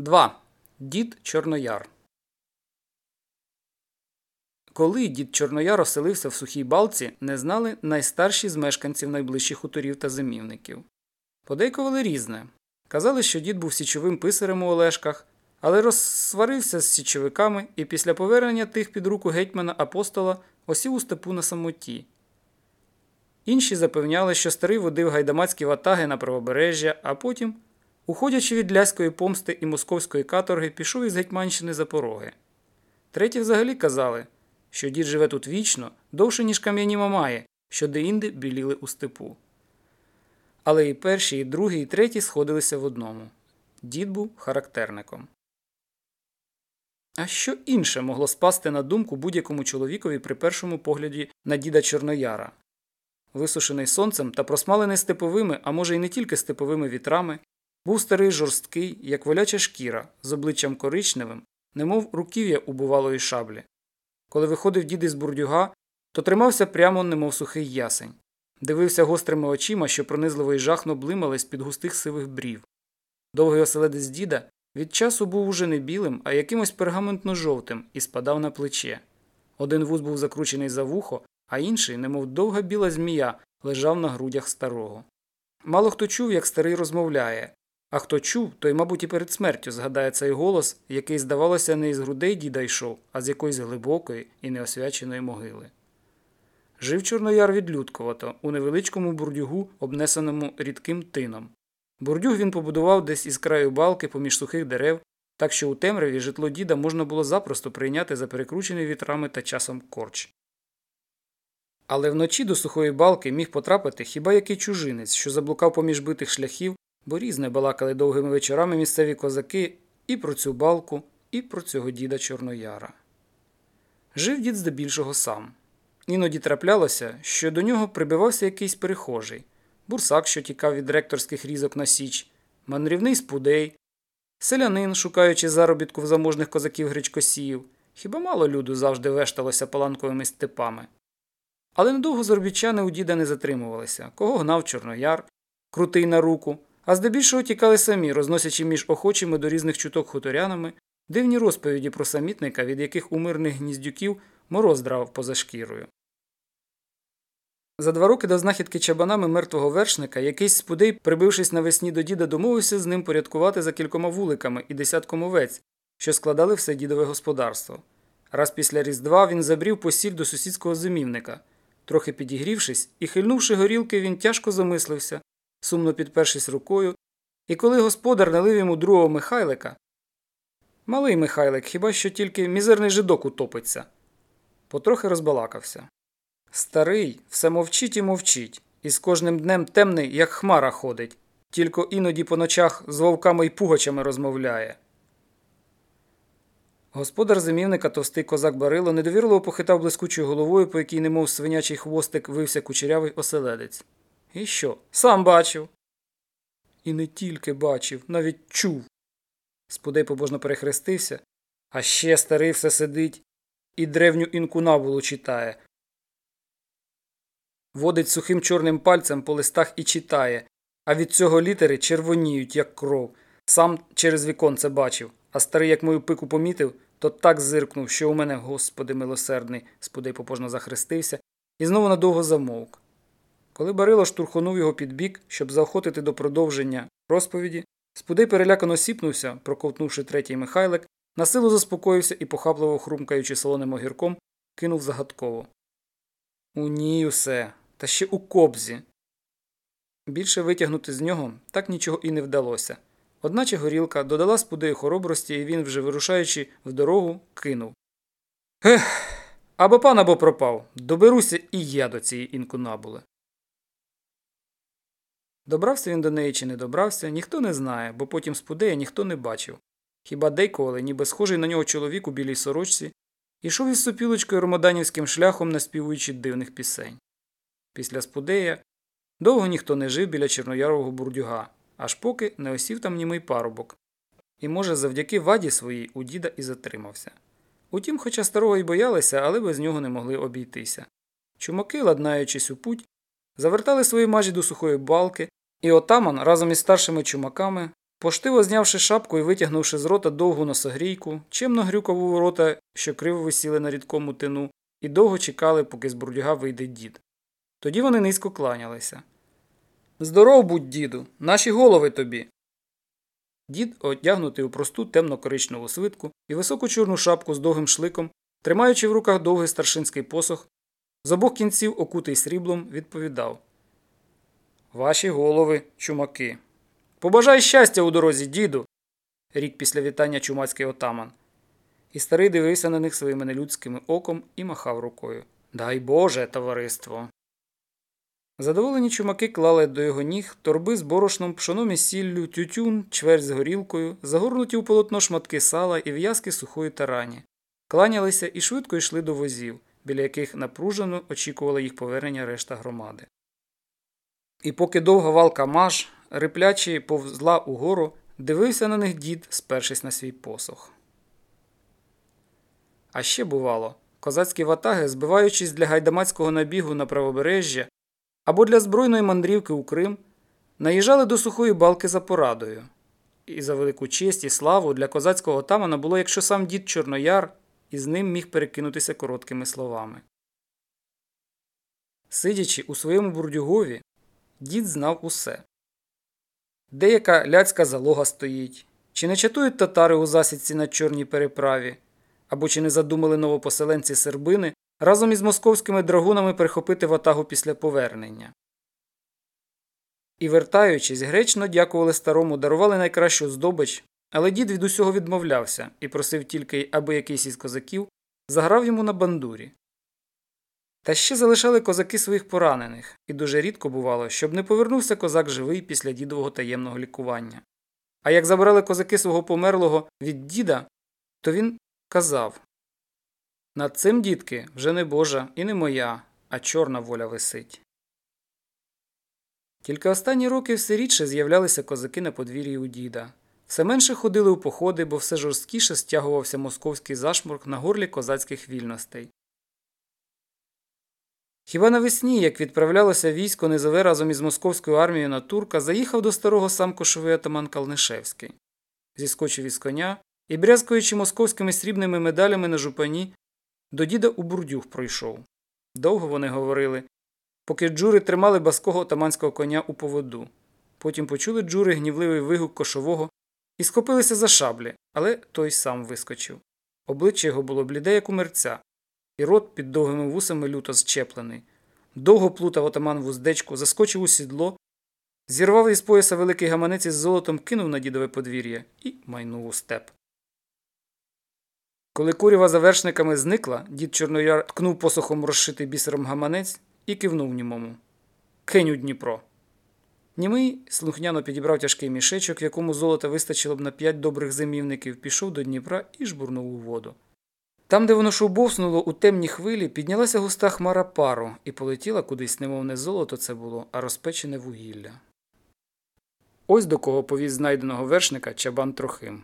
2. Дід Чорнояр. Коли дід Чорнояр оселився в сухій балці, не знали найстарші з мешканців найближчих хуторів та зимівників. Подейкували різне. Казали, що дід був січовим писарем у Олешках, але розсварився з січовиками і після повернення тих під руку гетьмана апостола осів у степу на самоті. Інші запевняли, що старий водив гайдамацькі ватаги на правобережжя, а потім Уходячи від ляської помсти і московської каторги, пішов із Гетьманщини за пороги. Треті взагалі казали, що дід живе тут вічно, довше, ніж кам'яні мамаї, що деінде біліли у степу. Але і перші, і другі, і треті сходилися в одному дід був характерником. А що інше могло спасти на думку будь-якому чоловікові при першому погляді на діда Чорнояра? Висушений сонцем та просмалений степовими, а може й не тільки степовими вітрами, був старий жорсткий, як воляча шкіра, з обличчям коричневим, немов руків'я убувалої шаблі. Коли виходив дід із бурдюга, то тримався прямо, немов сухий ясень, дивився гострими очима, що пронизливо й жахно блимали з під густих сивих брів. Довгий оселедець діда від часу був уже не білим, а якимось пергаментно жовтим і спадав на плече. Один вуз був закручений за вухо, а інший, немов довга біла змія, лежав на грудях старого. Мало хто чув, як старий розмовляє, а хто чув, той, мабуть, і перед смертю згадає цей голос, який, здавалося, не із грудей діда йшов, а з якоїсь глибокої і неосвяченої могили. Жив Чорнояр відлюдковато, у невеличкому бурдюгу, обнесеному рідким тином. Бурдюг він побудував десь із краю балки поміж сухих дерев, так що у темряві житло діда можна було запросто прийняти за перекручений вітрами та часом корч. Але вночі до сухої балки міг потрапити хіба який чужинець, що заблукав поміж битих шляхів бо різне балакали довгими вечорами місцеві козаки і про цю балку, і про цього діда Чорнояра. Жив дід здебільшого сам. Іноді траплялося, що до нього прибивався якийсь перехожий, бурсак, що тікав від ректорських різок на Січ, мандрівний спудей, селянин, шукаючи заробітку в заможних козаків гречкосіїв. Хіба мало люду завжди вешталося паланковими степами. Але недовго заробітчани у діда не затримувалися, кого гнав Чорнояр, крутий на руку, а здебільшого тікали самі, розносячи між охочими до різних чуток хуторянами дивні розповіді про самітника, від яких у мирних гніздюків мороз драв поза шкірою. За два роки до знахідки чабанами мертвого вершника якийсь спудей, прибившись навесні до діда, домовився з ним порядкувати за кількома вуликами і десятком овець, що складали все дідове господарство. Раз після Різдва він забрів посіль до сусідського зимівника. Трохи підігрівшись і хильнувши горілки, він тяжко замислився, сумно підпершись рукою, і коли господар налив йому другого Михайлика, малий Михайлик хіба що тільки мізерний жидок утопиться, потрохи розбалакався. Старий все мовчить і мовчить, і з кожним днем темний, як хмара ходить, тільки іноді по ночах з вовками й пугачами розмовляє. Господар зимівника товстий козак Барило недовірливо похитав блискучою головою, по якій, немов свинячий хвостик, вився кучерявий оселедець. І що? Сам бачив. І не тільки бачив, навіть чув. Спудей побожно перехрестився, а ще старий все сидить і древню інкунабулу читає. Водить сухим чорним пальцем по листах і читає, а від цього літери червоніють, як кров. Сам через віконце бачив, а старий, як мою пику помітив, то так зиркнув, що у мене, господи милосердний, спудей побожно захрестився, і знову надовго замовк. Коли Барило штурхонув його під бік, щоб заохотити до продовження розповіді, спудей перелякано сіпнувся, проковтнувши третій Михайлик, насилу заспокоївся і, похапливо хрумкаючи солоним огірком, кинув загадково. У ній усе, та ще у кобзі. Більше витягнути з нього так нічого і не вдалося. Одначе горілка додала спудею хоробрості, і він, вже вирушаючи в дорогу, кинув. Ех, або пан або пропав. Доберуся і я до цієї інкунабули. Добрався він до неї чи не добрався, ніхто не знає, бо потім спудея ніхто не бачив. Хіба деколи, ніби схожий на нього чоловік у білій сорочці, ішов із сопілочкою ромаданівським шляхом, наспівуючи дивних пісень. Після спудея довго ніхто не жив біля Чорноярового бурдюга, аж поки не осів там німий парубок. І, може, завдяки ваді своїй у діда і затримався. Утім, хоча старого й боялися, але без нього не могли обійтися. Чумаки, ладнаючись у путь, завертали свої мажі до сухої балки і отаман разом із старшими чумаками Поштиво знявши шапку і витягнувши з рота довгу носогрійку, чемно грюкав у ворота, що криво висіли на рідкому тину, і довго чекали, поки з бурдюга вийде дід. Тоді вони низько кланялися. Здоров будь, діду, наші голови тобі. Дід, одягнутий у просту темно-коричневу свитку і високу чорну шапку з довгим шликом, тримаючи в руках довгий старшинський посох, з обох кінців, окутий сріблом, відповідав Ваші голови, чумаки. Побажай щастя у дорозі, діду. рік після вітання чумацький отаман. І старий дивився на них своїми нелюдськими оком і махав рукою. Дай Боже, товариство. Задоволені чумаки клали до його ніг торби з борошном, пшоном і сіллю, тютюн, чверть з горілкою, загорнуті у полотно шматки сала і в'язки сухої тарані, кланялися і швидко йшли до возів, біля яких напружено очікувала їх повернення решта громади. І поки довга валка маж, риплячи повзла угору, дивився на них дід, спершись на свій посох. А ще бувало, козацькі ватаги, збиваючись для гайдамацького набігу на правобережжя або для збройної мандрівки у Крим, наїжджали до сухої балки за порадою. І за велику честь і славу для козацького отамана було, якщо сам дід Чорнояр із ним міг перекинутися короткими словами. Сидячи у своєму бурдюгові, дід знав усе. Деяка ляцька залога стоїть, чи не чатують татари у засідці на чорній переправі, або чи не задумали новопоселенці сербини разом із московськими драгунами перехопити ватагу після повернення. І, вертаючись, гречно дякували старому, дарували найкращу здобич, але дід від усього відмовлявся і просив тільки, аби якийсь із козаків заграв йому на бандурі. Та ще залишали козаки своїх поранених, і дуже рідко бувало, щоб не повернувся козак живий після дідового таємного лікування. А як забрали козаки свого померлого від діда, то він казав над цим, дітки, вже не Божа і не моя, а чорна воля висить. Тільки останні роки все рідше з'являлися козаки на подвір'ї у діда. Все менше ходили у походи, бо все жорсткіше стягувався московський зашморк на горлі козацьких вільностей. Хіба навесні, як відправлялося військо Низове разом із московською армією на турка, заїхав до старого сам кошовий атаман Калнишевський. Зіскочив із коня і, брязкуючи московськими срібними медалями на жупані, до діда у бурдюг пройшов. Довго вони говорили, поки джури тримали баского отаманського коня у поводу. Потім почули джури гнівливий вигук кошового і схопилися за шаблі, але той сам вискочив. Обличчя його було бліде, як у мерця, і рот під довгими вусами люто зчеплений. Довго плутав отаман вуздечку, заскочив у сідло, зірвав із пояса великий гаманець із золотом, кинув на дідове подвір'я і майнув у степ. Коли курява за вершниками зникла, дід Чорнояр ткнув посохом розшитий бісером гаманець і кивнув німому. Кинь у Дніпро. Німий слухняно підібрав тяжкий мішечок, якому золота вистачило б на п'ять добрих зимівників, пішов до Дніпра і жбурнув у воду. Там, де воно шубовснуло у темні хвилі, піднялася густа хмара пару і полетіла кудись, немов не золото це було, а розпечене вугілля. Ось до кого повіз знайденого вершника чабан Трохим.